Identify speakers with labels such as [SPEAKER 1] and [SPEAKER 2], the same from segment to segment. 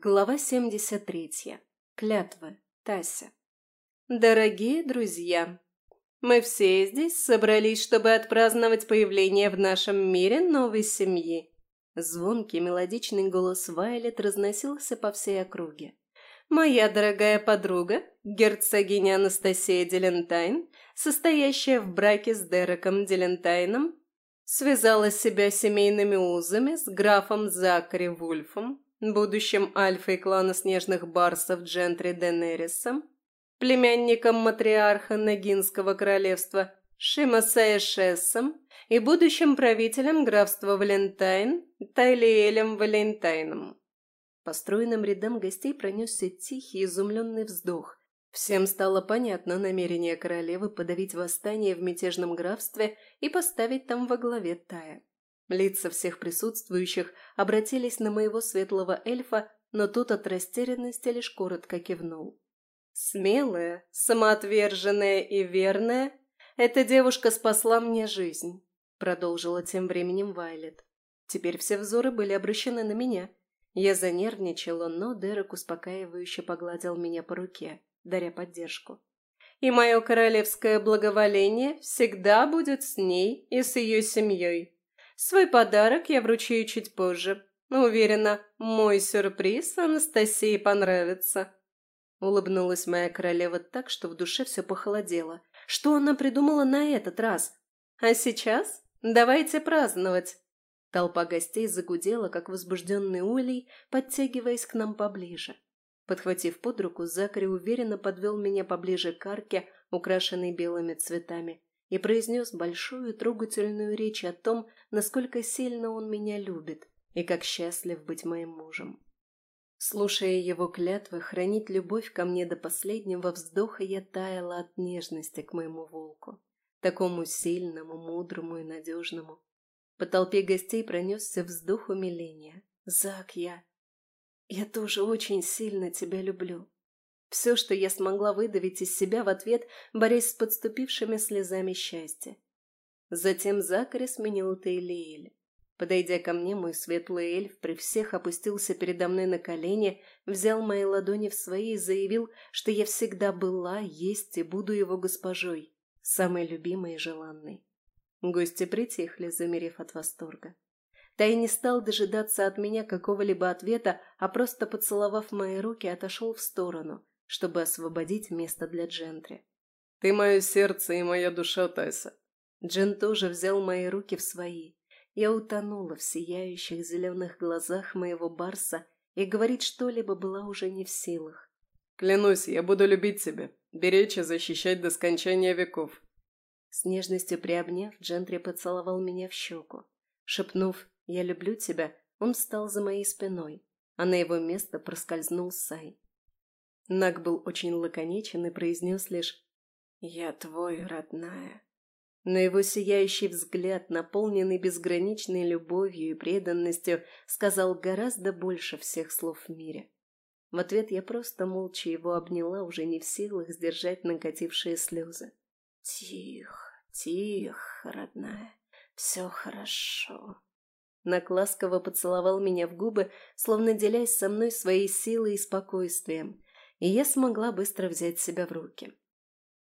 [SPEAKER 1] Глава 73. Клятвы. Тася. Дорогие друзья, мы все здесь собрались, чтобы отпраздновать появление в нашем мире новой семьи. Звонкий мелодичный голос Вайлет разносился по всей округе. Моя дорогая подруга, герцогиня Анастасия Делентайн, состоящая в браке с Дереком Делентайном, связала себя семейными узами с графом Закари Вульфом, будущим альфой клана снежных барсов Джентри Денерисом, племянником матриарха Нагинского королевства Шимасея Шессом и будущим правителем графства Валентайн Тайлиэлем Валентайном. По стройным рядам гостей пронесся тихий изумленный вздох. Всем стало понятно намерение королевы подавить восстание в мятежном графстве и поставить там во главе Тая. Лица всех присутствующих обратились на моего светлого эльфа, но тот от растерянности лишь коротко кивнул. «Смелая, самоотверженная и верная, эта девушка спасла мне жизнь», продолжила тем временем Вайлет. Теперь все взоры были обращены на меня. Я занервничала, но Дерек успокаивающе погладил меня по руке, даря поддержку. «И мое королевское благоволение всегда будет с ней и с ее семьей», Свой подарок я вручу чуть позже. Уверена, мой сюрприз Анастасии понравится. Улыбнулась моя королева так, что в душе все похолодело. Что она придумала на этот раз? А сейчас давайте праздновать. Толпа гостей загудела, как возбужденный улей, подтягиваясь к нам поближе. Подхватив под руку, Закари уверенно подвел меня поближе к арке, украшенной белыми цветами, и произнес большую трогательную речь о том, насколько сильно он меня любит и как счастлив быть моим мужем. Слушая его клятвы хранить любовь ко мне до последнего вздоха, я таяла от нежности к моему волку, такому сильному, мудрому и надежному. По толпе гостей пронесся вздох умиления. «Зак, я... я тоже очень сильно тебя люблю. Все, что я смогла выдавить из себя в ответ, борясь с подступившими слезами счастья. Затем Закари сменил Тейлиэль. Подойдя ко мне, мой светлый эльф при всех опустился передо мной на колени, взял мои ладони в свои и заявил, что я всегда была, есть и буду его госпожой, самой любимой и желанной. Гости притихли, замерев от восторга. Тай не стал дожидаться от меня какого-либо ответа, а просто, поцеловав мои руки, отошел в сторону, чтобы освободить место для Джентри.
[SPEAKER 2] «Ты мое сердце и моя душа, Тайса».
[SPEAKER 1] Джен тоже взял мои руки в свои. Я утонула в сияющих зеленых глазах моего Барса и говорить что-либо была уже не в силах.
[SPEAKER 2] «Клянусь, я буду любить тебя, беречь и защищать до скончания веков».
[SPEAKER 1] С нежностью приобняв, Джентри поцеловал меня в щеку. Шепнув «Я люблю тебя», он встал за моей спиной, а на его место проскользнул Сай. Наг был очень лаконичен и произнес лишь «Я твой, родная». Но его сияющий взгляд, наполненный безграничной любовью и преданностью, сказал гораздо больше всех слов в мире. В ответ я просто молча его обняла, уже не в силах сдержать накатившие слезы. «Тихо, тихо, родная, все хорошо». Нак ласково поцеловал меня в губы, словно делясь со мной своей силой и спокойствием, и я смогла быстро взять себя в руки.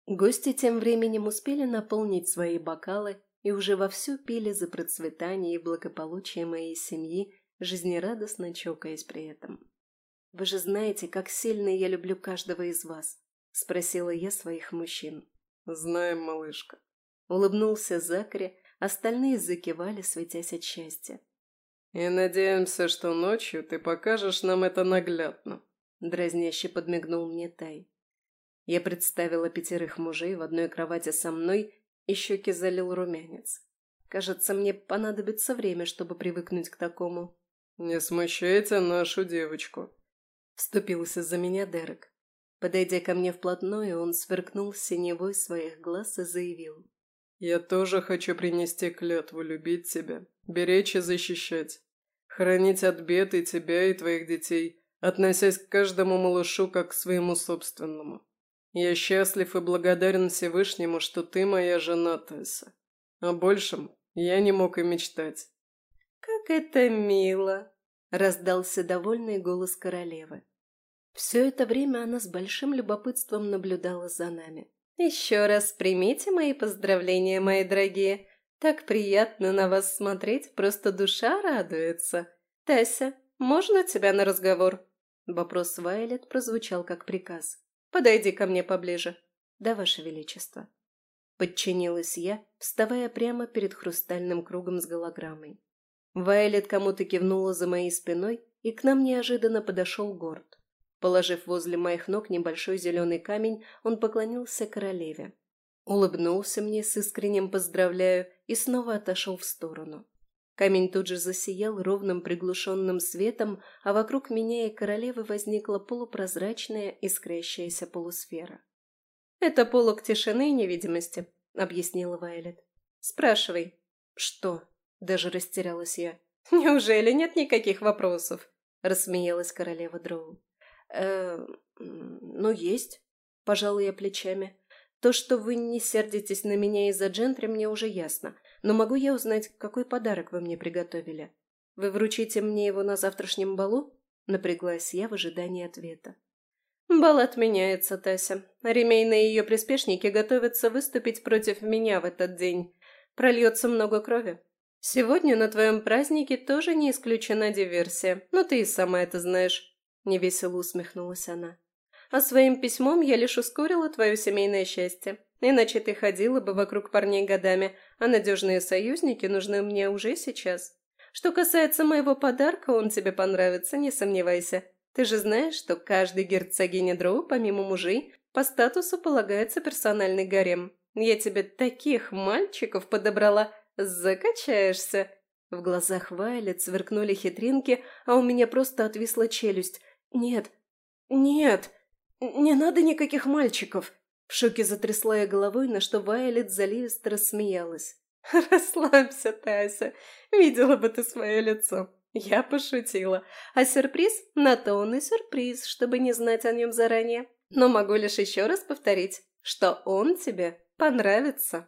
[SPEAKER 1] Гости тем временем успели наполнить свои бокалы и уже вовсю пили за процветание и благополучие моей семьи, жизнерадостно чокаясь при этом. «Вы же знаете, как сильно я люблю каждого из вас», — спросила я своих мужчин.
[SPEAKER 2] «Знаем, малышка», —
[SPEAKER 1] улыбнулся Закари, остальные закивали, светясь от счастья.
[SPEAKER 2] «И надеемся, что ночью ты покажешь нам это наглядно»,
[SPEAKER 1] Дразняще подмигнул мне Тай. Я представила пятерых мужей в одной кровати со мной, и щеки залил румянец. Кажется, мне понадобится время, чтобы привыкнуть к такому.
[SPEAKER 2] «Не смущайте нашу девочку», —
[SPEAKER 1] вступился за меня Дерек. Подойдя ко мне вплотную, он сверкнул синевой своих глаз и заявил.
[SPEAKER 2] «Я тоже хочу принести клятву любить тебя, беречь и защищать, хранить от бед и тебя, и твоих детей, относясь к каждому малышу как к своему собственному. Я счастлив и благодарен Всевышнему, что ты моя жена, Тесса. О большем я не мог и мечтать.
[SPEAKER 1] «Как это мило!» – раздался довольный голос королевы. Все это время она с большим любопытством наблюдала за нами. «Еще раз примите мои поздравления, мои дорогие. Так приятно на вас смотреть, просто душа радуется. Тася, можно тебя на разговор?» Вопрос Вайлет прозвучал как приказ. «Подойди ко мне поближе». «Да, Ваше Величество». Подчинилась я, вставая прямо перед хрустальным кругом с голограммой. Вайлет кому-то кивнула за моей спиной, и к нам неожиданно подошел Горд. Положив возле моих ног небольшой зеленый камень, он поклонился королеве. Улыбнулся мне с искренним «поздравляю» и снова отошел в сторону. Камень тут же засиял ровным приглушенным светом, а вокруг меня и королевы возникла полупрозрачная искрящаяся полусфера. «Это полог тишины и невидимости», — объяснила Вайлет. «Спрашивай». «Что?» — даже растерялась я. «Неужели нет никаких вопросов?» — рассмеялась королева Дроу. «Э, ну, есть», — пожала я плечами. То, что вы не сердитесь на меня из-за джентри, мне уже ясно. Но могу я узнать, какой подарок вы мне приготовили? Вы вручите мне его на завтрашнем балу? Напряглась я в ожидании ответа. Бал отменяется, Тася. И ее приспешники готовятся выступить против меня в этот день. Прольется много крови. Сегодня на твоем празднике тоже не исключена диверсия, но ты и сама это знаешь. Невесело усмехнулась она. А своим письмом я лишь ускорила твое семейное счастье. Иначе ты ходила бы вокруг парней годами, а надежные союзники нужны мне уже сейчас. Что касается моего подарка, он тебе понравится, не сомневайся. Ты же знаешь, что каждой герцогине Дроу, помимо мужей, по статусу полагается персональный гарем. Я тебе таких мальчиков подобрала, закачаешься. В глазах Вайлет сверкнули хитринки, а у меня просто отвисла челюсть. Нет, нет, «Не надо никаких мальчиков!» В шоке затрясла я головой, на что Вайолет заливисто рассмеялась. «Расслабься, Тася. Видела бы ты свое лицо. Я пошутила. А сюрприз? На то он и сюрприз, чтобы не знать о нем заранее. Но могу лишь еще раз повторить, что он тебе понравится».